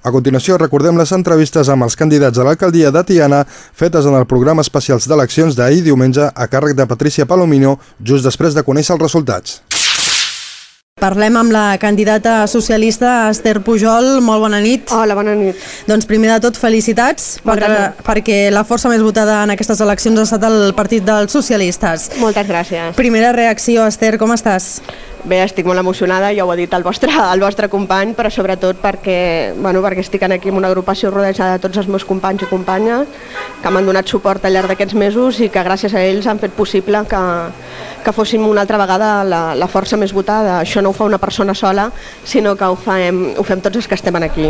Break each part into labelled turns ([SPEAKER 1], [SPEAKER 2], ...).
[SPEAKER 1] A continuació, recordem les entrevistes amb els candidats a l'alcaldia de Tiana fetes en el programa especials d'eleccions d'ahir diumenge a càrrec de Patricia Palomino, just després de conèixer els resultats.
[SPEAKER 2] Parlem amb la candidata socialista Esther Pujol. Molt bona nit.
[SPEAKER 3] Hola, bona nit.
[SPEAKER 2] Doncs primer de tot, felicitats per, perquè la força més votada en aquestes eleccions ha estat el Partit dels Socialistes.
[SPEAKER 3] Moltes gràcies.
[SPEAKER 2] Primera reacció, Esther, com estàs?
[SPEAKER 3] Bé, estic molt emocionada, ja ho ha dit el vostre, el vostre company, però sobretot perquè, bueno, perquè estic aquí en una agrupació rodejada de tots els meus companys i companyes que m'han donat suport al llarg d'aquests mesos i que gràcies a ells han fet possible que, que fóssim una altra vegada la, la força més votada. Això no ho fa una persona sola, sinó que ho fem, ho fem tots els que estem aquí.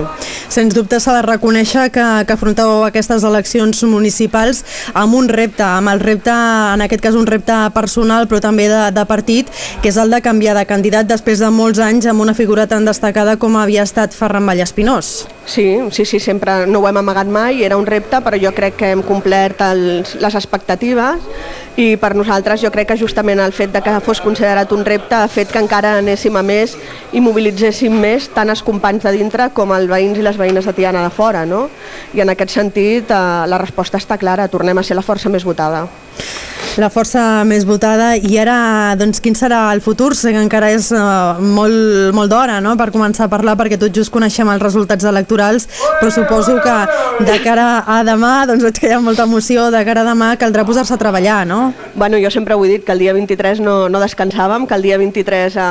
[SPEAKER 2] Sens dubte s'ha de reconèixer que, que afronteu aquestes eleccions municipals amb un repte, amb el repte, en aquest cas un repte personal però també de, de partit, que és el de canviar de candidat després de molts anys amb una figura tan destacada com havia estat Ferran Vallespinós.
[SPEAKER 3] Sí, sí, sí, sempre no ho hem amagat mai, era un repte, però jo crec que hem complert els, les expectatives i per nosaltres jo crec que justament el fet de que fos considerat un repte ha fet que encara anéssim a més i mobilitzéssim més tant els companys de dintre com els veïns i les veïnes de Tiana de fora, no? I en aquest sentit eh, la resposta està clara, tornem a ser la força més votada.
[SPEAKER 2] La força més votada i ara, doncs, quin serà el futur? Sé que encara és uh, molt, molt d'hora no? per començar a parlar perquè tot just coneixem els resultats electorals, però suposo que de cara a demà, doncs veig que hi ha molta emoció, de cara a demà caldrà posar-se a treballar, no?
[SPEAKER 3] Bueno, jo sempre ho he dit, que el dia 23 no, no descansàvem, que el dia 23 eh,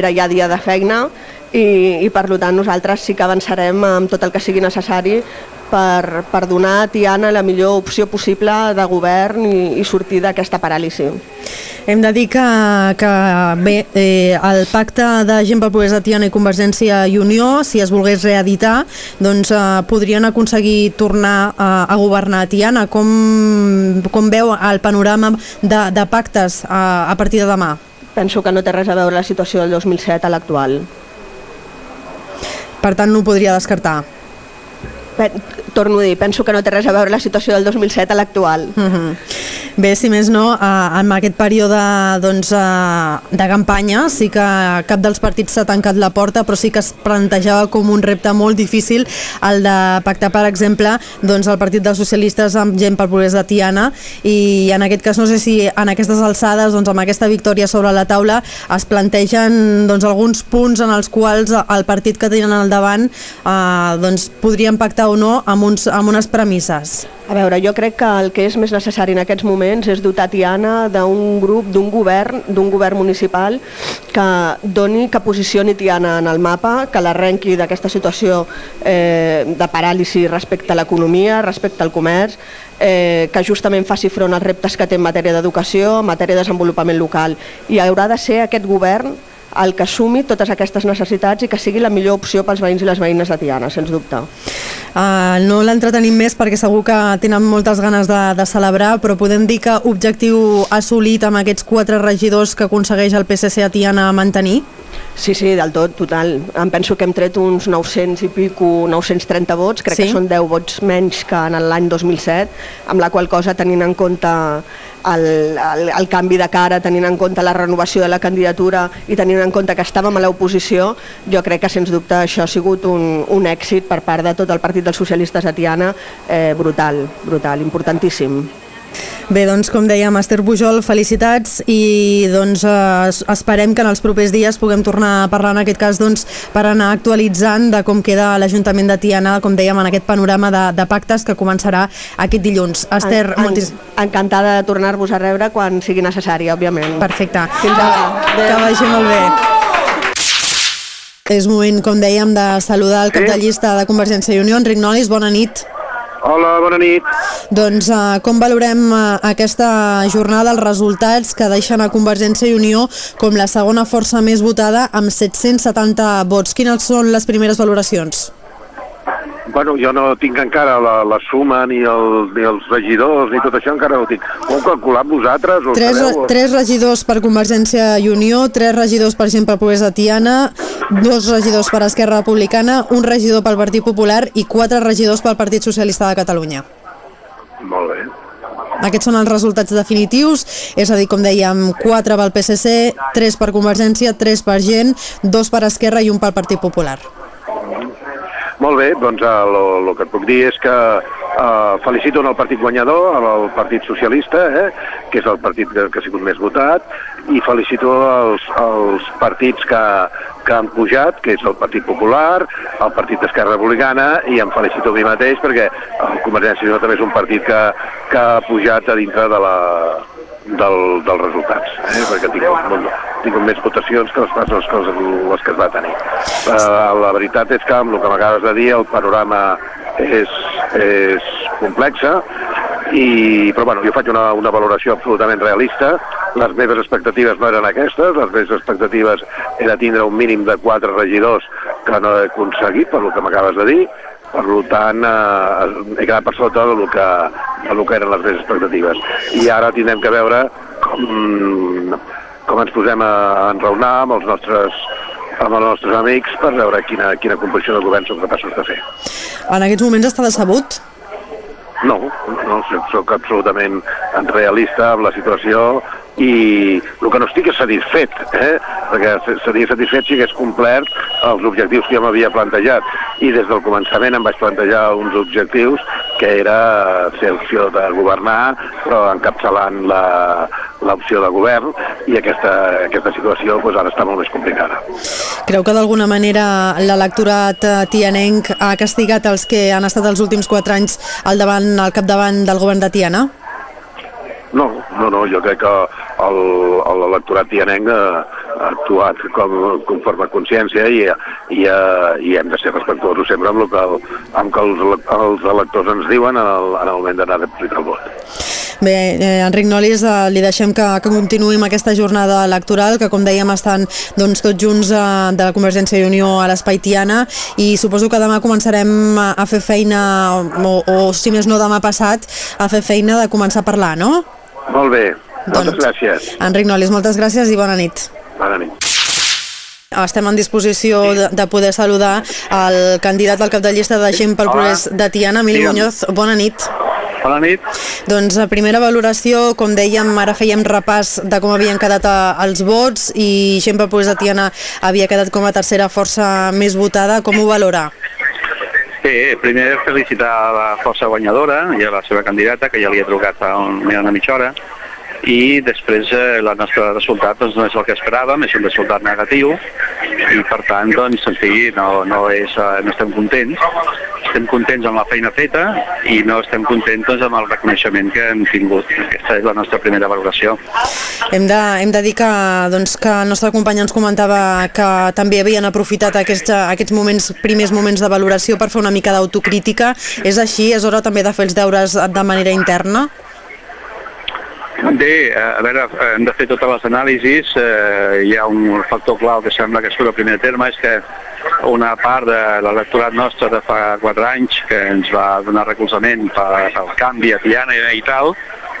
[SPEAKER 3] era ja dia de feina i, i per tant nosaltres sí que avançarem amb tot el que sigui necessari per, per donar a Tiana la millor opció possible de govern i, i sortir d'aquesta paràlisi.
[SPEAKER 2] Hem de dir que, que bé, eh, el pacte de Gent pel Progrés de Tiana i Convergència i Unió, si es volgués reeditar, doncs eh, podrien aconseguir tornar a, a governar a Tiana. Com, com veu el panorama de, de pactes a, a partir de demà?
[SPEAKER 3] Penso que no té res a veure la situació del 2007 a l'actual.
[SPEAKER 2] Per tant, no ho podria descartar.
[SPEAKER 3] Torno a dir, penso que no té res a veure la situació del 2007 a l'actual.
[SPEAKER 2] Uh -huh. Bé, si més no, eh, en aquest període doncs, eh, de campanya sí que cap dels partits s'ha tancat la porta, però sí que es plantejava com un repte molt difícil el de pactar, per exemple, doncs, el Partit dels Socialistes amb gent pel progrés de Tiana i en aquest cas no sé si en aquestes alçades, doncs, amb aquesta victòria sobre la taula, es plantegen doncs, alguns punts en els quals el partit que tenen al davant eh, doncs, podrien pactar o no amb, uns, amb unes premisses.
[SPEAKER 3] A veure, jo crec que el que és més necessari en aquests moments és dotar Tiana d'un grup, d'un govern, d'un govern municipal que doni, que posicioni Tiana en el mapa, que l'arrenqui d'aquesta situació eh, de paràlisi respecte a l'economia, respecte al comerç, eh, que justament faci front als reptes que té en matèria d'educació, en matèria de desenvolupament local. I haurà de ser aquest govern el que assumi totes aquestes necessitats i que sigui la millor opció pels veïns i les veïnes de Tiana, sens dubte.
[SPEAKER 2] Uh, no l'entretenim més perquè segur que tenen moltes ganes de, de celebrar, però podem dir que objectiu assolit amb aquests quatre regidors que aconsegueix el PSC a Tiana mantenir?
[SPEAKER 3] Sí, sí, del tot, total. Em penso que hem tret uns 900 i pico, 930 vots, crec
[SPEAKER 2] Sí?
[SPEAKER 3] que són 10 vots menys que en l'any 2007, amb la qual cosa tenint en compte el, el, el canvi de cara, tenint en compte la renovació de la candidatura i tenint en compte que estàvem a l'oposició, jo crec que sens dubte això ha sigut un, un èxit per part de tot el Partit dels Socialistes de Tiana, eh, brutal, brutal, importantíssim.
[SPEAKER 2] Bé, doncs com dèiem, Esther Pujol, felicitats i doncs eh, es- esperem que en els propers dies puguem tornar a parlar en aquest cas doncs, per anar actualitzant de com queda l'Ajuntament de Tiana, com dèiem, en aquest panorama de, de pactes que començarà aquest dilluns. Esther,
[SPEAKER 3] En-
[SPEAKER 2] moltis...
[SPEAKER 3] Encantada de tornar-vos a rebre quan sigui necessari, òbviament.
[SPEAKER 2] Perfecte.
[SPEAKER 3] Fins ara.
[SPEAKER 2] Que vagi molt bé. És moment, com dèiem, de saludar el cap de llista de Convergència i Unió, Enric Nolis, bona nit.
[SPEAKER 4] Hola, bona nit.
[SPEAKER 2] Doncs eh, com valorem eh, aquesta jornada, els resultats que deixen a Convergència i Unió com la segona força més votada amb 770 vots? Quines són les primeres valoracions?
[SPEAKER 4] Bueno, jo no tinc encara la, la suma ni, el, ni els regidors ni tot això, encara no ho tinc. Ho heu calculat vosaltres? Ho
[SPEAKER 2] Tres,
[SPEAKER 4] sabeu?
[SPEAKER 2] tres regidors per Convergència i Unió, tres regidors per gent pel Progrés de Tiana, dos regidors per Esquerra Republicana, un regidor pel Partit Popular i quatre regidors pel Partit Socialista de Catalunya.
[SPEAKER 4] Molt bé.
[SPEAKER 2] Aquests són els resultats definitius, és a dir, com dèiem, 4 pel PSC, 3 per Convergència, 3 per Gent, 2 per Esquerra i un pel Partit Popular.
[SPEAKER 4] Molt bé, doncs el que et puc dir és que eh, felicito el partit guanyador, el Partit Socialista, eh, que és el partit que, que ha sigut més votat, i felicito els, els partits que, que han pujat, que és el Partit Popular, el Partit d'Esquerra Republicana, i em felicito a mi mateix perquè el Convergència i Unió també és un partit que, que ha pujat a dintre de la, del, dels resultats, eh? perquè tinc, tinc més votacions que les, les, les que es va tenir. Uh, la veritat és que amb el que m'acabes de dir el panorama és, és complexa, i, però bueno, jo faig una, una valoració absolutament realista, les meves expectatives no eren aquestes, les meves expectatives era tindre un mínim de quatre regidors que no he aconseguit, per el que m'acabes de dir, per tant, eh, he quedat per sota del que, del que eren les meves expectatives. I ara tindrem que veure com, com ens posem a enraonar amb els nostres amb els nostres amics per veure quina, quina composició de govern som capaços de fer.
[SPEAKER 2] En aquests moments està decebut?
[SPEAKER 4] No, no, soc absolutament realista amb la situació i el que no estic és satisfet, eh? perquè seria satisfet si hagués complert els objectius que ja m'havia plantejat i des del començament em vaig plantejar uns objectius que era ser opció de governar però encapçalant l'opció de govern i aquesta, aquesta situació doncs, ara està molt més complicada.
[SPEAKER 2] Creu que d'alguna manera l'electorat eh, tianenc ha castigat els que han estat els últims quatre anys al, davant, al capdavant del govern de Tiana?
[SPEAKER 4] No, no, no, jo crec que l'electorat tianenc ha, ha actuat com, conforme a consciència i, i, i hem de ser respectuosos sempre amb el que, amb que els, els electors ens diuen en el, en el moment d'anar a depositar el vot.
[SPEAKER 2] Bé, eh, Enric Nolis, eh, li deixem que, que continuï amb aquesta jornada electoral, que com dèiem estan doncs, tots junts eh, de la Convergència i Unió a l'Espai Tiana i suposo que demà començarem a, a fer feina, o, o si més no demà passat, a fer feina de començar a parlar, no?
[SPEAKER 4] Molt bé, moltes doncs, gràcies.
[SPEAKER 2] Enric Nolis, moltes gràcies i bona nit.
[SPEAKER 4] Bona nit.
[SPEAKER 2] Estem en disposició de, de poder saludar el candidat al cap de llista de Gent pel Progrés de Tiana, Emili Muñoz. Bona nit.
[SPEAKER 5] Bona nit.
[SPEAKER 2] Doncs a primera valoració, com dèiem, ara fèiem repàs de com havien quedat a, els vots i Gent pel Progrés de Tiana havia quedat com a tercera força més votada. Com ho valora?
[SPEAKER 5] Bé, primer felicitar la força guanyadora i a la seva candidata, que ja li he trucat fa un, una mitja hora, i després eh, el nostre resultat doncs, no és el que esperàvem, és un resultat negatiu i per tant doncs, en fi, no, no, és, eh, no estem contents estem contents amb la feina feta i no estem contents doncs, amb el reconeixement que hem tingut. Aquesta és la nostra primera valoració.
[SPEAKER 2] Hem de, hem de dir que, doncs, que el nostre company ens comentava que també havien aprofitat aquests, aquests moments, primers moments de valoració per fer una mica d'autocrítica. És així? És hora també de fer els deures de manera interna?
[SPEAKER 5] Bé, a veure, hem de fer totes les anàlisis. Eh, hi ha un factor clau que sembla que surt al primer terme, és que una part de l'electorat nostre de fa quatre anys, que ens va donar recolzament per, pel canvi a Tiana i tal,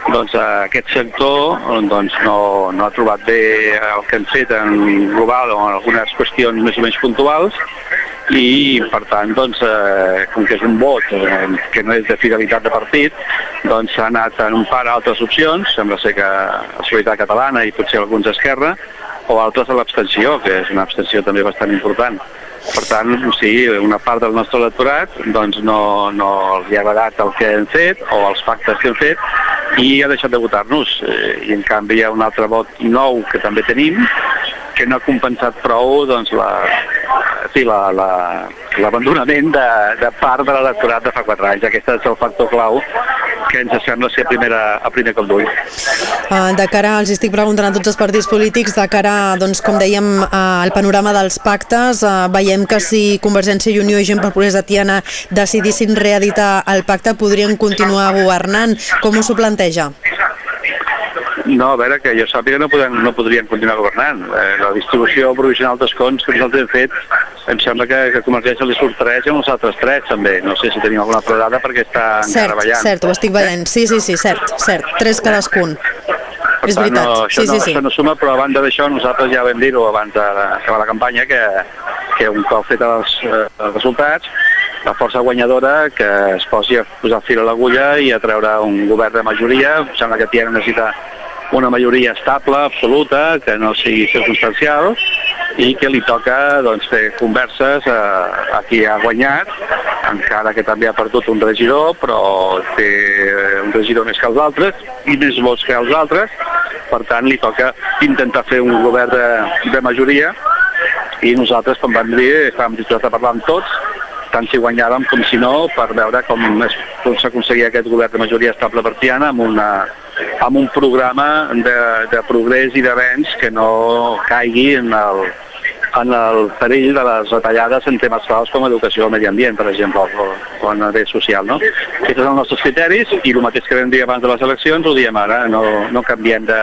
[SPEAKER 5] doncs aquest sector doncs, no, no ha trobat bé el que hem fet en global o en algunes qüestions més o menys puntuals i per tant, doncs, eh, com que és un vot eh, que no és de fidelitat de partit, doncs s'ha anat en un par altres opcions, sembla ser que la Solidaritat Catalana i potser alguns d'Esquerra, o altres a l'abstenció, que és una abstenció també bastant important. Per tant, sí, una part del nostre electorat doncs no, no li ha agradat el que hem fet o els pactes que hem fet i ha deixat de votar-nos. Eh, I en canvi hi ha un altre vot nou que també tenim que no ha compensat prou doncs, la, sí, l'abandonament la, la, de, de part de l'electorat de fa quatre anys. Aquest és el factor clau que ens sembla ser a, primera, a primer cop d'ull.
[SPEAKER 2] Uh, de cara, els estic preguntant a tots els partits polítics, de cara, doncs, com dèiem, al panorama dels pactes, veiem que si Convergència i Unió i Gent per Progrés de Tiana decidissin reeditar el pacte, podrien continuar governant. Com s'ho planteja?
[SPEAKER 5] No, a veure, que jo sàpiga no, podem, no podrien continuar governant. Eh, la distribució provisional d'escons que nosaltres hem fet, em sembla que, que Convergència li surt 3 i els altres 3 també. No sé si tenim alguna altra dada perquè està
[SPEAKER 2] cert,
[SPEAKER 5] encara ballant.
[SPEAKER 2] Cert, ho estic veient. Sí, sí, sí, cert, cert. 3 cadascun.
[SPEAKER 5] Per
[SPEAKER 2] és
[SPEAKER 5] tant,
[SPEAKER 2] veritat.
[SPEAKER 5] No, això,
[SPEAKER 2] sí,
[SPEAKER 5] no,
[SPEAKER 2] sí, sí.
[SPEAKER 5] això no suma, però a banda d'això nosaltres ja vam dir-ho abans d'acabar la campanya que, que un cop fet els, eh, els resultats la força guanyadora que es posi a posar fil a l'agulla i a treure un govern de majoria. Em sembla que Tiana necessita una majoria estable, absoluta, que no sigui circumstancial, i que li toca doncs, fer converses eh, a qui ha guanyat, encara que també ha perdut un regidor, però té un regidor més que els altres i més vots que els altres, per tant li toca intentar fer un govern de, de majoria. I nosaltres, com vam dir, estàvem disposats a parlar amb tots, tant si guanyàvem com si no, per veure com s'aconseguia aquest govern de majoria estable per Tiana amb, una, amb un programa de, de progrés i d'avenç que no caigui en el, en el perill de les retallades en temes claus com educació o medi ambient, per exemple, o, o en l'àmbit social. No? Aquests són els nostres criteris i el mateix que vam dir abans de les eleccions ho diem ara, no, no canviem de,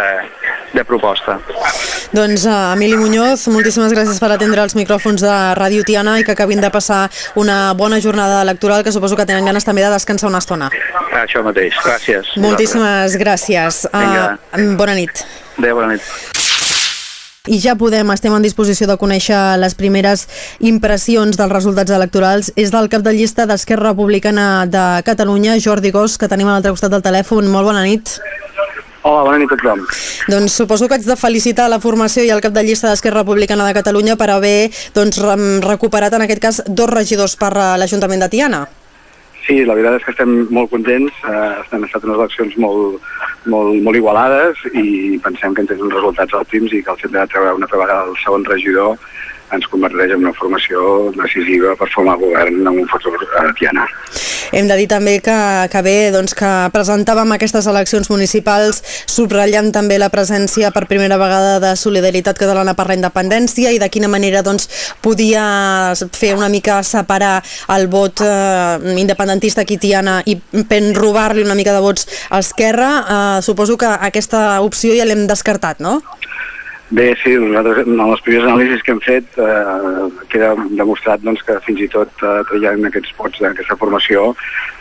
[SPEAKER 5] de proposta.
[SPEAKER 2] Doncs uh, Emili Muñoz, moltíssimes gràcies per atendre els micròfons de Ràdio Tiana i que acabin de passar una bona jornada electoral que suposo que tenen ganes també de descansar una estona.
[SPEAKER 5] Això mateix, gràcies.
[SPEAKER 2] Moltíssimes gràcies. Uh, bona nit.
[SPEAKER 5] Adéu, bona nit
[SPEAKER 2] i ja podem, estem en disposició de conèixer les primeres impressions dels resultats electorals. És del cap de llista d'Esquerra Republicana de Catalunya, Jordi Gos, que tenim a l'altre costat del telèfon. Molt bona nit.
[SPEAKER 6] Hola, bona nit a tothom.
[SPEAKER 2] Doncs suposo que haig de felicitar la formació i el cap de llista d'Esquerra Republicana de Catalunya per haver doncs, recuperat, en aquest cas, dos regidors per l'Ajuntament de Tiana.
[SPEAKER 6] Sí, la veritat és que estem molt contents, eh, han estat unes eleccions molt, molt, molt igualades i pensem que hem tingut uns resultats òptims i que el fet de treure una altra vegada el segon regidor ens converteix en una formació decisiva per formar govern en un futur a Tiana.
[SPEAKER 2] Hem de dir també que, que bé doncs, que presentàvem aquestes eleccions municipals subratllant també la presència per primera vegada de Solidaritat Catalana per la Independència i de quina manera doncs, podia fer una mica separar el vot eh, independentista aquí Tiana i robar-li una mica de vots a Esquerra. Eh, suposo que aquesta opció ja l'hem descartat, no?
[SPEAKER 6] Bé, sí, nosaltres en les primers anàlisis que hem fet eh, queda demostrat doncs, que fins i tot eh, traient aquests vots d'aquesta formació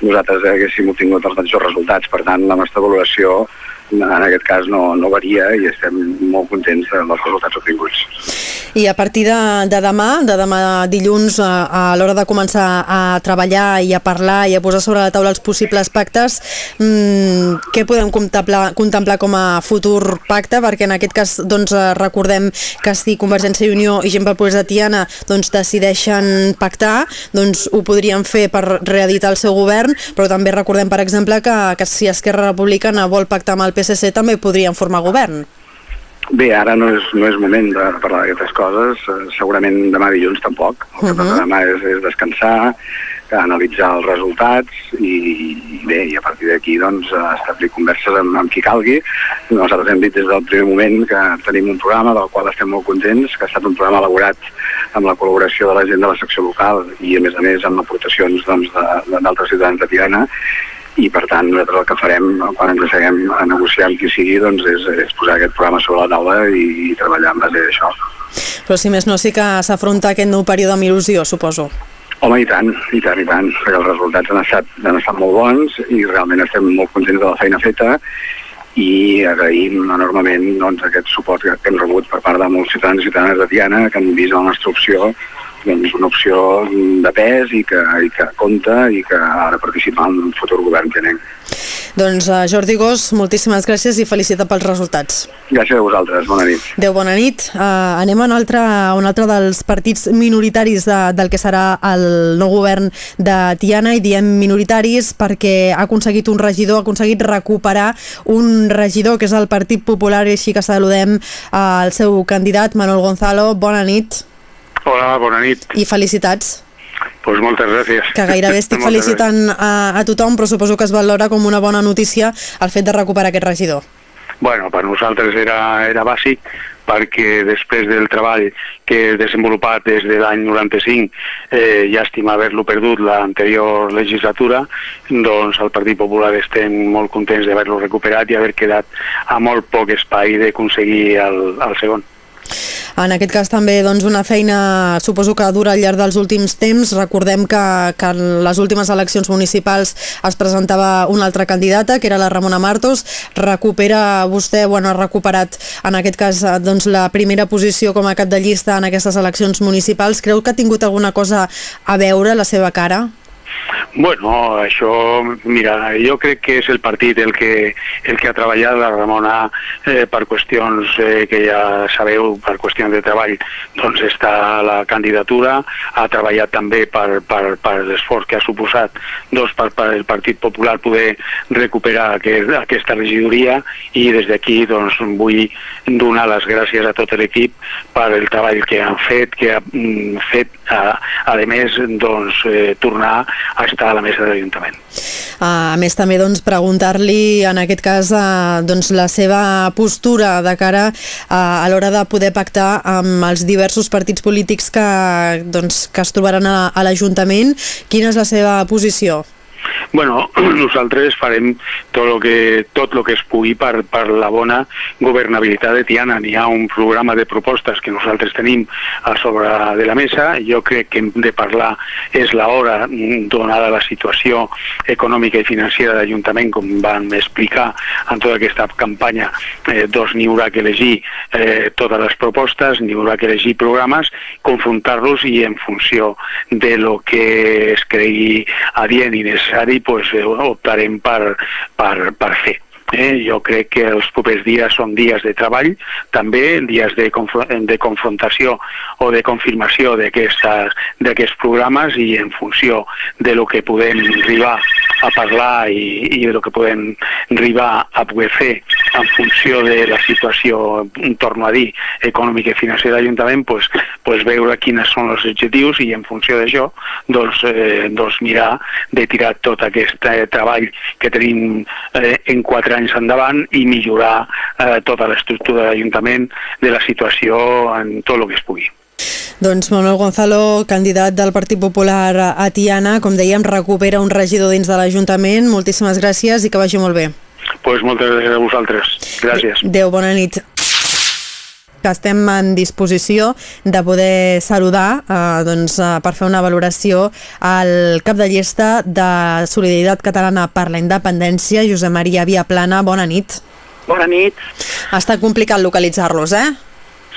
[SPEAKER 6] nosaltres haguéssim obtingut els mateixos resultats. Per tant, la nostra valoració en aquest cas no, no varia i estem molt contents dels resultats obtinguts.
[SPEAKER 2] I a partir de, de demà, de demà dilluns, a, a l'hora de començar a treballar i a parlar i a posar sobre la taula els possibles pactes, mmm, què podem contemplar, contemplar com a futur pacte? Perquè en aquest cas doncs, recordem que si Convergència i Unió i gent pel Progrés de Tiana doncs, decideixen pactar, doncs ho podrien fer per reeditar el seu govern, però també recordem, per exemple, que, que si Esquerra Republicana vol pactar amb el PSC també podrien formar govern.
[SPEAKER 6] Bé, ara no és, no és moment de parlar d'aquestes coses, eh, segurament demà dilluns tampoc. El que uh -huh. demà és, és descansar, analitzar els resultats i, i bé, i a partir d'aquí doncs, establir converses amb, amb qui calgui. Nosaltres hem dit des del primer moment que tenim un programa del qual estem molt contents, que ha estat un programa elaborat amb la col·laboració de la gent de la secció local i a més a més amb aportacions doncs, d'altres doncs, ciutadans de Tirana i per tant nosaltres el que farem quan ens asseguem a negociar amb qui sigui doncs és, és posar aquest programa sobre la taula i, i treballar en base a això.
[SPEAKER 2] Però si més no sí que s'afronta aquest nou període amb il·lusió, suposo.
[SPEAKER 6] Home, i tant, i tant, i tant, perquè els resultats han estat, han estat molt bons i realment estem molt contents de la feina feta i agraïm enormement doncs, aquest suport que hem rebut per part de molts ciutadans i ciutadanes de Tiana que han vist la nostra opció doncs, una opció de pes i que, i que compta i que ha de participar en un futur govern tenent.
[SPEAKER 2] Doncs uh, Jordi Gós, moltíssimes gràcies i felicitat pels resultats.
[SPEAKER 6] Gràcies a vosaltres, bona nit.
[SPEAKER 2] Déu, bona nit. Uh, anem a un altre, a un altre dels partits minoritaris de, del que serà el nou govern de Tiana i diem minoritaris perquè ha aconseguit un regidor, ha aconseguit recuperar un regidor que és el Partit Popular i així que saludem uh, el seu candidat Manuel Gonzalo. Bona nit.
[SPEAKER 7] Hola, bona nit.
[SPEAKER 2] I felicitats.
[SPEAKER 7] Pues moltes gràcies.
[SPEAKER 2] Que gairebé estic felicitant a, a tothom, però suposo que es valora com una bona notícia el fet de recuperar aquest regidor.
[SPEAKER 7] Bueno, per nosaltres era, era bàsic perquè després del treball que he desenvolupat des de l'any 95, eh, llàstima haver-lo perdut l'anterior legislatura, doncs al Partit Popular estem molt contents d'haver-lo recuperat i haver quedat a molt poc espai d'aconseguir el, el segon.
[SPEAKER 2] En aquest cas també doncs, una feina suposo que dura al llarg dels últims temps. Recordem que, que en les últimes eleccions municipals es presentava una altra candidata, que era la Ramona Martos. Recupera vostè, bueno, ha recuperat en aquest cas doncs, la primera posició com a cap de llista en aquestes eleccions municipals. Creu que ha tingut alguna cosa a veure la seva cara?
[SPEAKER 7] Bueno, això, mira, jo crec que és el partit el que, el que ha treballat la Ramona eh, per qüestions eh, que ja sabeu, per qüestions de treball, doncs està a la candidatura, ha treballat també per, per, per l'esforç que ha suposat doncs, per, per el Partit Popular poder recuperar aquest, aquesta regidoria i des d'aquí doncs, vull donar les gràcies a tot l'equip per el treball que han fet, que ha mm, fet, a, a més, doncs, eh, tornar a estar a la mesa de l'Ajuntament.
[SPEAKER 2] A més, també doncs, preguntar-li, en aquest cas, eh, doncs, la seva postura de cara a, a l'hora de poder pactar amb els diversos partits polítics que, doncs, que es trobaran a, a l'Ajuntament. Quina és la seva posició?
[SPEAKER 7] Bueno, nosaltres farem tot el que, tot lo que es pugui per, per la bona governabilitat de Tiana. N'hi ha un programa de propostes que nosaltres tenim a sobre de la mesa. Jo crec que hem de parlar és l'hora, donada la situació econòmica i financera de l'Ajuntament, com van explicar en tota aquesta campanya, eh, doncs n'hi haurà que elegir eh, totes les propostes, n'hi haurà que elegir programes, confrontar-los i en funció de lo que es cregui adient i necessari pues, eh, optarem per, per, per fer. Eh, jo crec que els propers dies són dies de treball, també dies de, de confrontació o de confirmació d'aquests programes i en funció de lo que podem arribar a parlar i, i de lo que podem arribar a poder fer en funció de la situació, torno a dir, econòmica i financera de l'Ajuntament, pues, pues veure quines són els objectius i en funció d'això doncs, eh, doncs mirar de tirar tot aquest eh, treball que tenim eh, en quatre anys endavant i millorar eh, tota l'estructura de l'Ajuntament de la situació en tot el que es pugui.
[SPEAKER 2] Doncs Manuel Gonzalo, candidat del Partit Popular a Tiana, com dèiem, recupera un regidor dins de l'Ajuntament. Moltíssimes gràcies i que vagi molt bé
[SPEAKER 7] pues moltes gràcies a vosaltres. Gràcies.
[SPEAKER 2] Déu, bona nit que estem en disposició de poder saludar eh, doncs, eh, per fer una valoració al cap de llesta de Solidaritat Catalana per la Independència, Josep Maria Viaplana. Bona nit.
[SPEAKER 8] Bona nit.
[SPEAKER 2] Ha estat complicat localitzar-los, eh?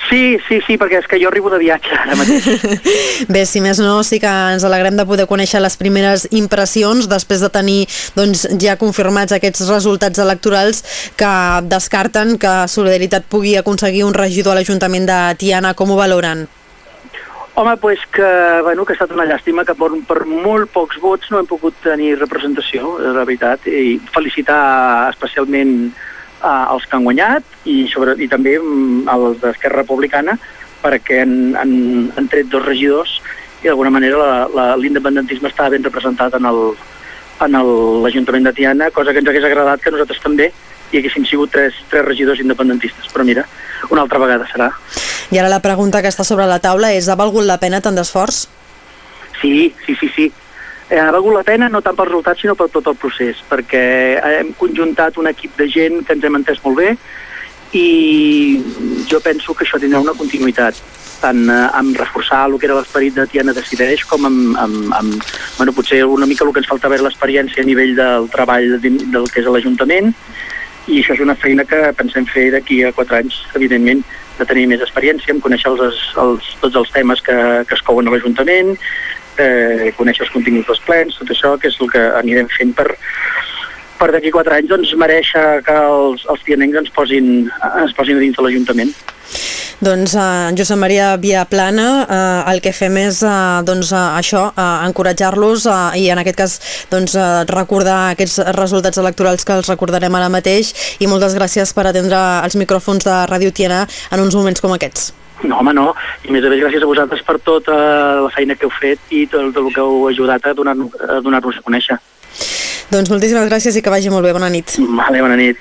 [SPEAKER 8] Sí, sí, sí, perquè és que jo arribo de viatge ara mateix.
[SPEAKER 2] Bé, si més no, sí que ens alegrem de poder conèixer les primeres impressions després de tenir doncs, ja confirmats aquests resultats electorals que descarten que Solidaritat pugui aconseguir un regidor a l'Ajuntament de Tiana. Com ho valoren?
[SPEAKER 8] Home, pues que, bueno, que ha estat una llàstima que per, per molt pocs vots no hem pogut tenir representació, la veritat, i felicitar especialment eh, els que han guanyat i, sobre, i també mm, els d'Esquerra Republicana perquè han, han, han tret dos regidors i d'alguna manera l'independentisme està ben representat en el en l'Ajuntament de Tiana, cosa que ens hagués agradat que nosaltres també hi haguessin sigut tres, tres regidors independentistes, però mira, una altra vegada serà.
[SPEAKER 2] I ara la pregunta que està sobre la taula és, ha valgut la pena tant d'esforç?
[SPEAKER 8] Sí, sí, sí, sí eh, ha valgut la pena no tant pels resultats sinó per tot el procés, perquè hem conjuntat un equip de gent que ens hem entès molt bé i jo penso que això tindrà una continuïtat tant eh, amb reforçar el que era l'esperit de Tiana Decideix com amb, amb, amb bueno, potser una mica el que ens faltava era l'experiència a nivell del treball de, del que és l'Ajuntament i això és una feina que pensem fer d'aquí a quatre anys, evidentment, de tenir més experiència, en conèixer els, els, tots els temes que, que es couen a l'Ajuntament, eh, conèixer els continguts dels plens, tot això, que és el que anirem fent per, per d'aquí quatre anys doncs, mereixer que els, els tianencs ens posin, ens posin dins de l'Ajuntament.
[SPEAKER 2] Doncs uh, Josep Maria Viaplana, uh, el que fem és uh, doncs, uh, això, uh, encoratjar-los uh, i en aquest cas doncs, uh, recordar aquests resultats electorals que els recordarem ara mateix i moltes gràcies per atendre els micròfons de Ràdio Tiana en uns moments com aquests.
[SPEAKER 8] No, home, no. I més a més gràcies a vosaltres per tota la feina que heu fet i tot el que heu ajudat a donar-nos a, donar a conèixer.
[SPEAKER 2] Doncs moltíssimes gràcies i que vagi molt bé. Bona nit.
[SPEAKER 8] Vale, bona nit.